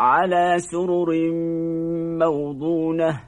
على سرر موضونة